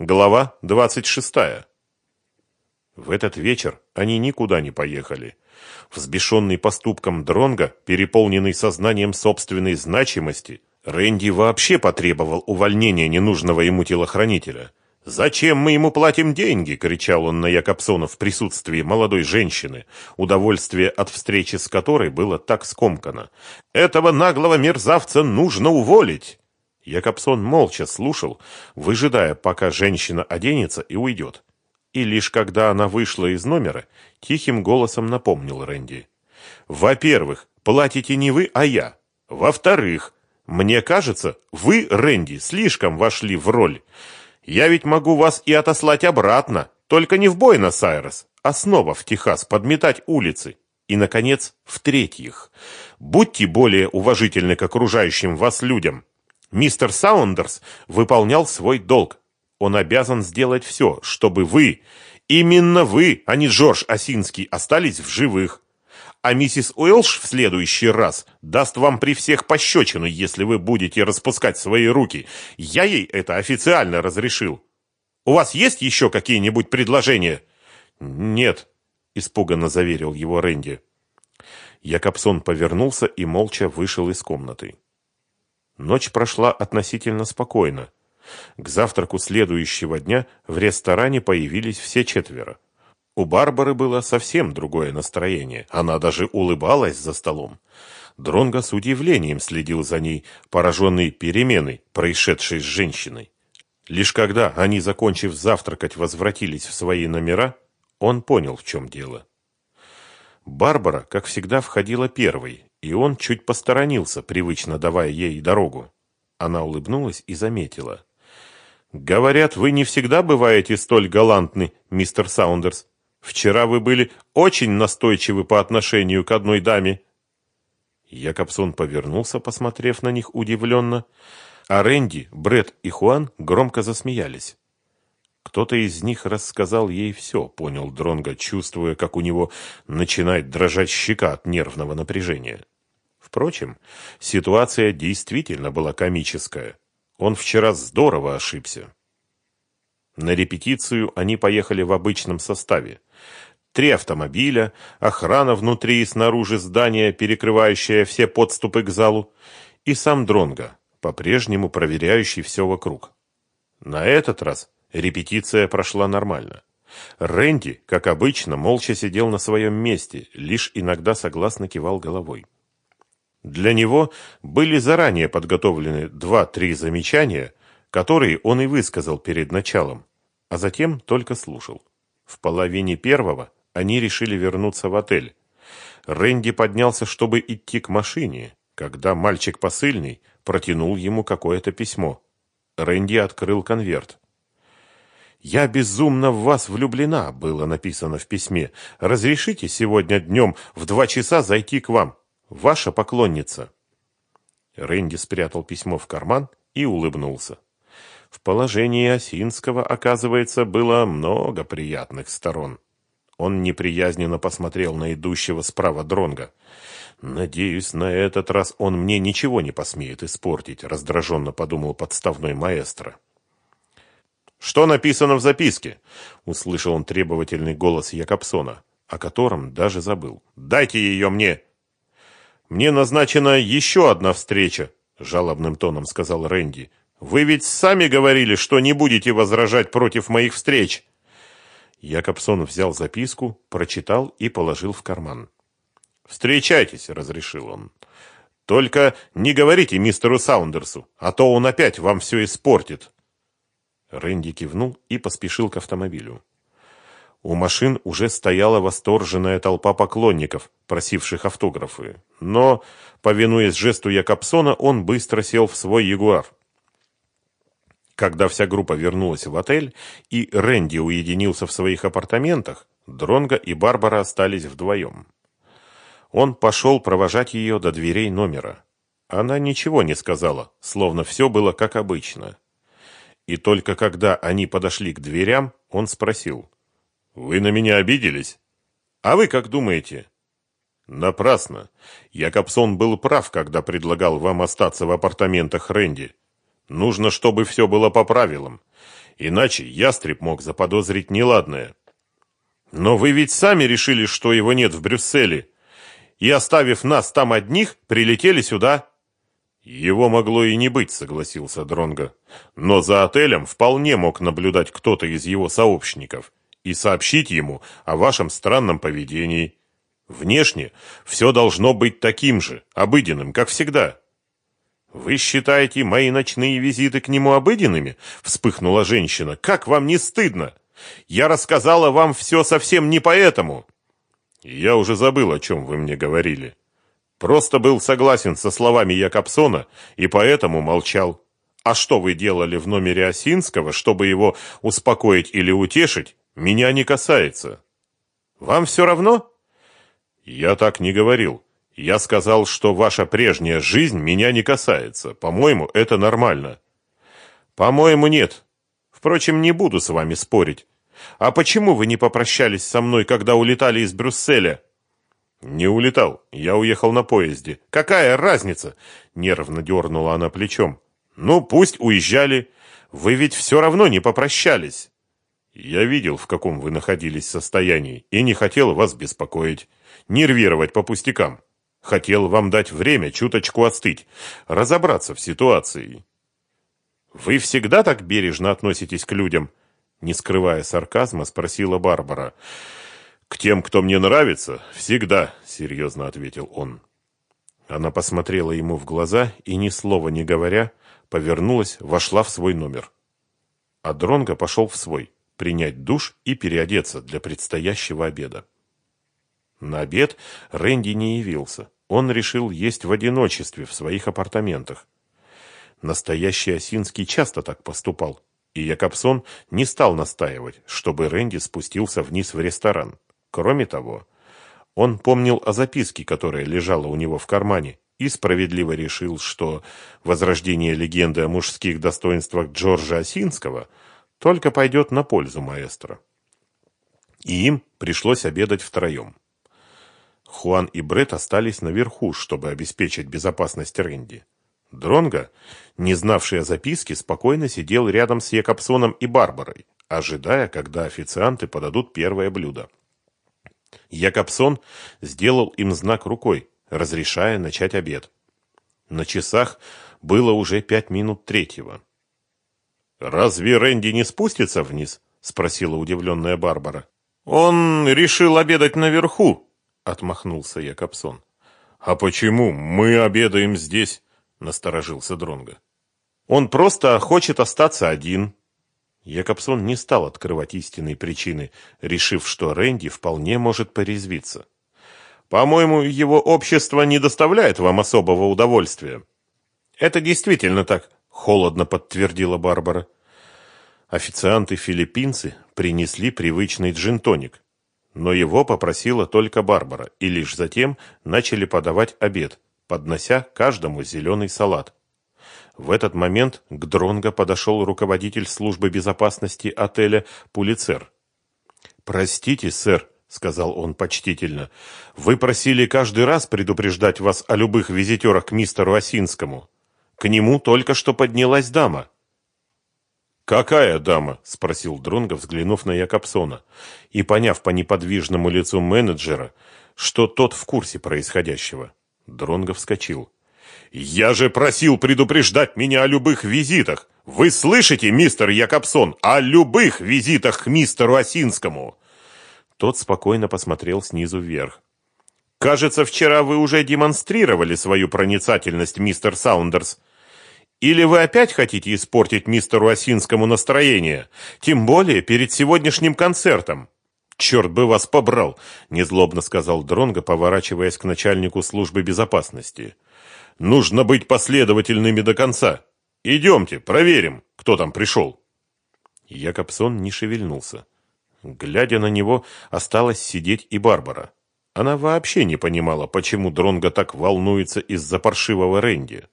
Глава 26. В этот вечер они никуда не поехали. Взбешенный поступком Дронга, переполненный сознанием собственной значимости, Рэнди вообще потребовал увольнения ненужного ему телохранителя. «Зачем мы ему платим деньги?» – кричал он на Якобсона в присутствии молодой женщины, удовольствие от встречи с которой было так скомкано. «Этого наглого мерзавца нужно уволить!» Якобсон молча слушал, выжидая, пока женщина оденется и уйдет. И лишь когда она вышла из номера, тихим голосом напомнил Рэнди. «Во-первых, платите не вы, а я. Во-вторых, мне кажется, вы, Рэнди, слишком вошли в роль. Я ведь могу вас и отослать обратно, только не в Буэнос-Айрес, а снова в Техас подметать улицы. И, наконец, в-третьих, будьте более уважительны к окружающим вас людям». Мистер Саундерс выполнял свой долг. Он обязан сделать все, чтобы вы, именно вы, а не Джордж Осинский, остались в живых. А миссис Уэлш в следующий раз даст вам при всех пощечину, если вы будете распускать свои руки. Я ей это официально разрешил. У вас есть еще какие-нибудь предложения? Нет, испуганно заверил его Рэнди. Якобсон повернулся и молча вышел из комнаты. Ночь прошла относительно спокойно. К завтраку следующего дня в ресторане появились все четверо. У Барбары было совсем другое настроение. Она даже улыбалась за столом. Дронго с удивлением следил за ней, пораженный переменой, происшедшей с женщиной. Лишь когда они, закончив завтракать, возвратились в свои номера, он понял, в чем дело. Барбара, как всегда, входила первой, и он чуть посторонился, привычно давая ей дорогу. Она улыбнулась и заметила. «Говорят, вы не всегда бываете столь галантны, мистер Саундерс. Вчера вы были очень настойчивы по отношению к одной даме». Якобсон повернулся, посмотрев на них удивленно, а Рэнди, Бред и Хуан громко засмеялись. Кто-то из них рассказал ей все, понял Дронга, чувствуя, как у него начинает дрожать щека от нервного напряжения. Впрочем, ситуация действительно была комическая. Он вчера здорово ошибся. На репетицию они поехали в обычном составе. Три автомобиля, охрана внутри и снаружи здания, перекрывающая все подступы к залу, и сам Дронга, по-прежнему проверяющий все вокруг. На этот раз репетиция прошла нормально. Рэнди, как обычно, молча сидел на своем месте, лишь иногда согласно кивал головой. Для него были заранее подготовлены два-три замечания, которые он и высказал перед началом, а затем только слушал. В половине первого они решили вернуться в отель. Рэнди поднялся, чтобы идти к машине, когда мальчик посыльный протянул ему какое-то письмо. Рэнди открыл конверт. «Я безумно в вас влюблена», было написано в письме. «Разрешите сегодня днем в два часа зайти к вам?» Ваша поклонница. Рэнди спрятал письмо в карман и улыбнулся. В положении Осинского, оказывается, было много приятных сторон. Он неприязненно посмотрел на идущего справа Дронга. «Надеюсь, на этот раз он мне ничего не посмеет испортить», — раздраженно подумал подставной маэстро. «Что написано в записке?» — услышал он требовательный голос Якобсона, о котором даже забыл. «Дайте ее мне!» Мне назначена еще одна встреча, жалобным тоном сказал Рэнди. Вы ведь сами говорили, что не будете возражать против моих встреч. Якобсон взял записку, прочитал и положил в карман. «Встречайтесь», — разрешил он. «Только не говорите мистеру Саундерсу, а то он опять вам все испортит». Рэнди кивнул и поспешил к автомобилю. У машин уже стояла восторженная толпа поклонников, просивших автографы. Но, повинуясь жесту Якобсона, он быстро сел в свой Ягуар. Когда вся группа вернулась в отель и Рэнди уединился в своих апартаментах, Дронго и Барбара остались вдвоем. Он пошел провожать ее до дверей номера. Она ничего не сказала, словно все было как обычно. И только когда они подошли к дверям, он спросил – вы на меня обиделись? А вы как думаете? Напрасно. Якобсон был прав, когда предлагал вам остаться в апартаментах Рэнди. Нужно, чтобы все было по правилам. Иначе ястреб мог заподозрить неладное. Но вы ведь сами решили, что его нет в Брюсселе. И, оставив нас там одних, прилетели сюда. Его могло и не быть, согласился Дронга. Но за отелем вполне мог наблюдать кто-то из его сообщников и сообщить ему о вашем странном поведении. Внешне все должно быть таким же, обыденным, как всегда. Вы считаете мои ночные визиты к нему обыденными? Вспыхнула женщина. Как вам не стыдно? Я рассказала вам все совсем не поэтому. Я уже забыл, о чем вы мне говорили. Просто был согласен со словами Якобсона и поэтому молчал. А что вы делали в номере Осинского, чтобы его успокоить или утешить, меня не касается. Вам все равно? Я так не говорил. Я сказал, что ваша прежняя жизнь меня не касается. По-моему, это нормально. По-моему, нет. Впрочем, не буду с вами спорить. А почему вы не попрощались со мной, когда улетали из Брюсселя? Не улетал. Я уехал на поезде. Какая разница? Нервно дернула она плечом. Ну, пусть уезжали. Вы ведь все равно не попрощались. Я видел, в каком вы находились состоянии, и не хотел вас беспокоить, нервировать по пустякам. Хотел вам дать время чуточку остыть, разобраться в ситуации. Вы всегда так бережно относитесь к людям? Не скрывая сарказма, спросила Барбара. К тем, кто мне нравится, всегда, серьезно ответил он. Она посмотрела ему в глаза и ни слова не говоря, повернулась, вошла в свой номер. А Дронго пошел в свой принять душ и переодеться для предстоящего обеда. На обед Рэнди не явился. Он решил есть в одиночестве в своих апартаментах. Настоящий Осинский часто так поступал, и Якобсон не стал настаивать, чтобы Рэнди спустился вниз в ресторан. Кроме того, он помнил о записке, которая лежала у него в кармане, и справедливо решил, что возрождение легенды о мужских достоинствах Джорджа Осинского – только пойдет на пользу маэстро. И им пришлось обедать втроем. Хуан и Бред остались наверху, чтобы обеспечить безопасность Рэнди. Дронго, не знавший о записке, спокойно сидел рядом с Якобсоном и Барбарой, ожидая, когда официанты подадут первое блюдо. Якобсон сделал им знак рукой, разрешая начать обед. На часах было уже пять минут третьего. «Разве Рэнди не спустится вниз?» — спросила удивленная Барбара. «Он решил обедать наверху», — отмахнулся Якобсон. «А почему мы обедаем здесь?» — насторожился Дронго. «Он просто хочет остаться один». Якобсон не стал открывать истинные причины, решив, что Рэнди вполне может порезвиться. «По-моему, его общество не доставляет вам особого удовольствия». «Это действительно так», — холодно подтвердила Барбара. Официанты-филиппинцы принесли привычный джин-тоник, но его попросила только Барбара, и лишь затем начали подавать обед, поднося каждому зеленый салат. В этот момент к Дронго подошел руководитель службы безопасности отеля «Пулицер». «Простите, сэр», — сказал он почтительно, — «вы просили каждый раз предупреждать вас о любых визитерах к мистеру Осинскому. К нему только что поднялась дама». «Какая дама?» – спросил Дронго, взглянув на Якобсона, и поняв по неподвижному лицу менеджера, что тот в курсе происходящего. Дронго вскочил. «Я же просил предупреждать меня о любых визитах! Вы слышите, мистер Якобсон, о любых визитах к мистеру Осинскому!» Тот спокойно посмотрел снизу вверх. «Кажется, вчера вы уже демонстрировали свою проницательность, мистер Саундерс», или вы опять хотите испортить мистеру Осинскому настроение, тем более перед сегодняшним концертом? Черт бы вас побрал, незлобно сказал Дронго, поворачиваясь к начальнику службы безопасности. Нужно быть последовательными до конца. Идемте, проверим, кто там пришел. Якобсон не шевельнулся. Глядя на него, осталась сидеть и Барбара. Она вообще не понимала, почему Дронго так волнуется из-за паршивого Рэнди.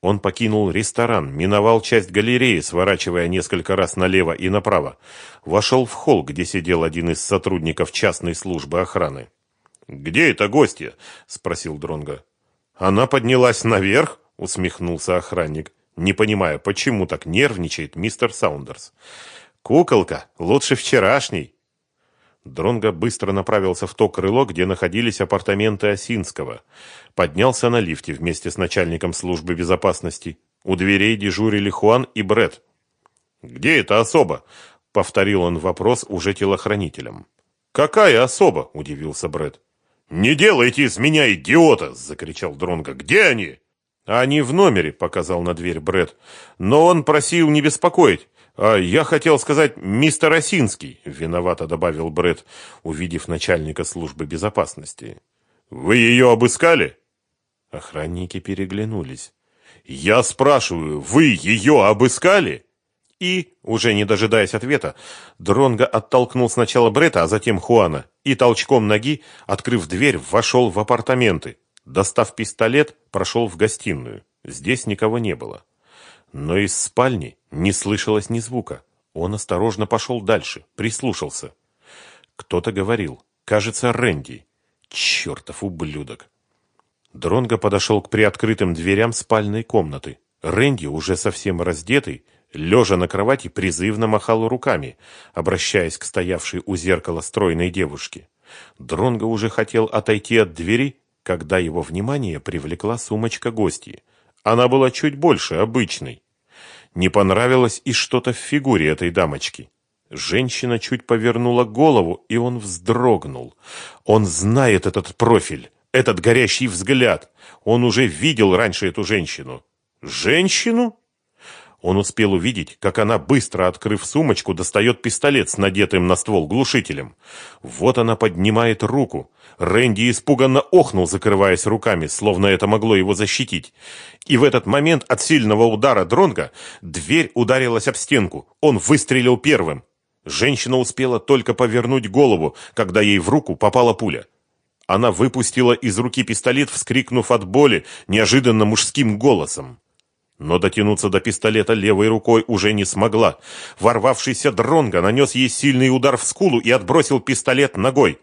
Он покинул ресторан, миновал часть галереи, сворачивая несколько раз налево и направо. Вошел в холл, где сидел один из сотрудников частной службы охраны. «Где это гостья?» – спросил Дронга. «Она поднялась наверх?» – усмехнулся охранник. не понимая, почему так нервничает мистер Саундерс. «Куколка, лучше вчерашней!» Дронго быстро направился в то крыло, где находились апартаменты Осинского. Поднялся на лифте вместе с начальником службы безопасности. У дверей дежурили Хуан и Бред. «Где эта особа?» — повторил он вопрос уже телохранителям. «Какая особа?» — удивился Бред. «Не делайте из меня идиота!» — закричал Дронго. «Где они?» «Они в номере», — показал на дверь Бред. «Но он просил не беспокоить. А я хотел сказать мистер Осинский», — виновато добавил Бред, увидев начальника службы безопасности. «Вы ее обыскали?» Охранники переглянулись. «Я спрашиваю, вы ее обыскали?» И, уже не дожидаясь ответа, Дронго оттолкнул сначала Брета, а затем Хуана, и толчком ноги, открыв дверь, вошел в апартаменты. Достав пистолет, прошел в гостиную. Здесь никого не было. Но из спальни не слышалось ни звука. Он осторожно пошел дальше, прислушался. Кто-то говорил. Кажется, Рэнди. Чертов ублюдок. Дронго подошел к приоткрытым дверям спальной комнаты. Рэнди, уже совсем раздетый, лежа на кровати, призывно махал руками, обращаясь к стоявшей у зеркала стройной девушке. Дронго уже хотел отойти от двери, когда его внимание привлекла сумочка гостьи. Она была чуть больше обычной. Не понравилось и что-то в фигуре этой дамочки. Женщина чуть повернула голову, и он вздрогнул. Он знает этот профиль, этот горящий взгляд. Он уже видел раньше эту женщину. Женщину? Он успел увидеть, как она, быстро открыв сумочку, достает пистолет с надетым на ствол глушителем. Вот она поднимает руку. Рэнди испуганно охнул, закрываясь руками, словно это могло его защитить. И в этот момент от сильного удара Дронга дверь ударилась об стенку. Он выстрелил первым. Женщина успела только повернуть голову, когда ей в руку попала пуля. Она выпустила из руки пистолет, вскрикнув от боли неожиданно мужским голосом но дотянуться до пистолета левой рукой уже не смогла. Ворвавшийся Дронго нанес ей сильный удар в скулу и отбросил пистолет ногой.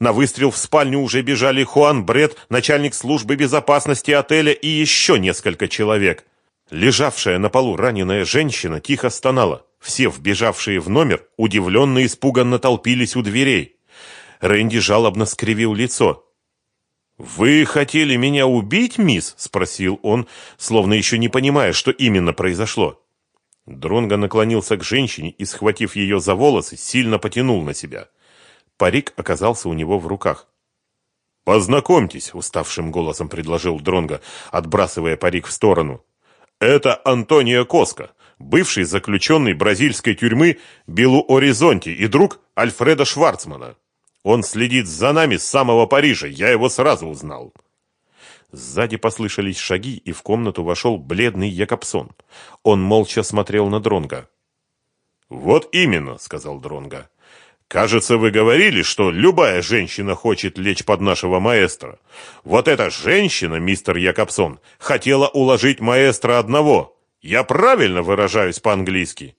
На выстрел в спальню уже бежали Хуан Бред, начальник службы безопасности отеля и еще несколько человек. Лежавшая на полу раненая женщина тихо стонала. Все вбежавшие в номер удивленно и испуганно толпились у дверей. Рэнди жалобно скривил лицо. «Вы хотели меня убить, мисс?» – спросил он, словно еще не понимая, что именно произошло. Дронго наклонился к женщине и, схватив ее за волосы, сильно потянул на себя. Парик оказался у него в руках. «Познакомьтесь», – уставшим голосом предложил Дронго, отбрасывая парик в сторону. «Это Антонио Коска, бывший заключенный бразильской тюрьмы Белу-Оризонти и друг Альфреда Шварцмана». Он следит за нами с самого Парижа, я его сразу узнал. Сзади послышались шаги, и в комнату вошел бледный Якобсон. Он молча смотрел на Дронга. Вот именно, сказал Дронга. Кажется, вы говорили, что любая женщина хочет лечь под нашего маэстро. Вот эта женщина, мистер Якобсон, хотела уложить маэстро одного. Я правильно выражаюсь по-английски?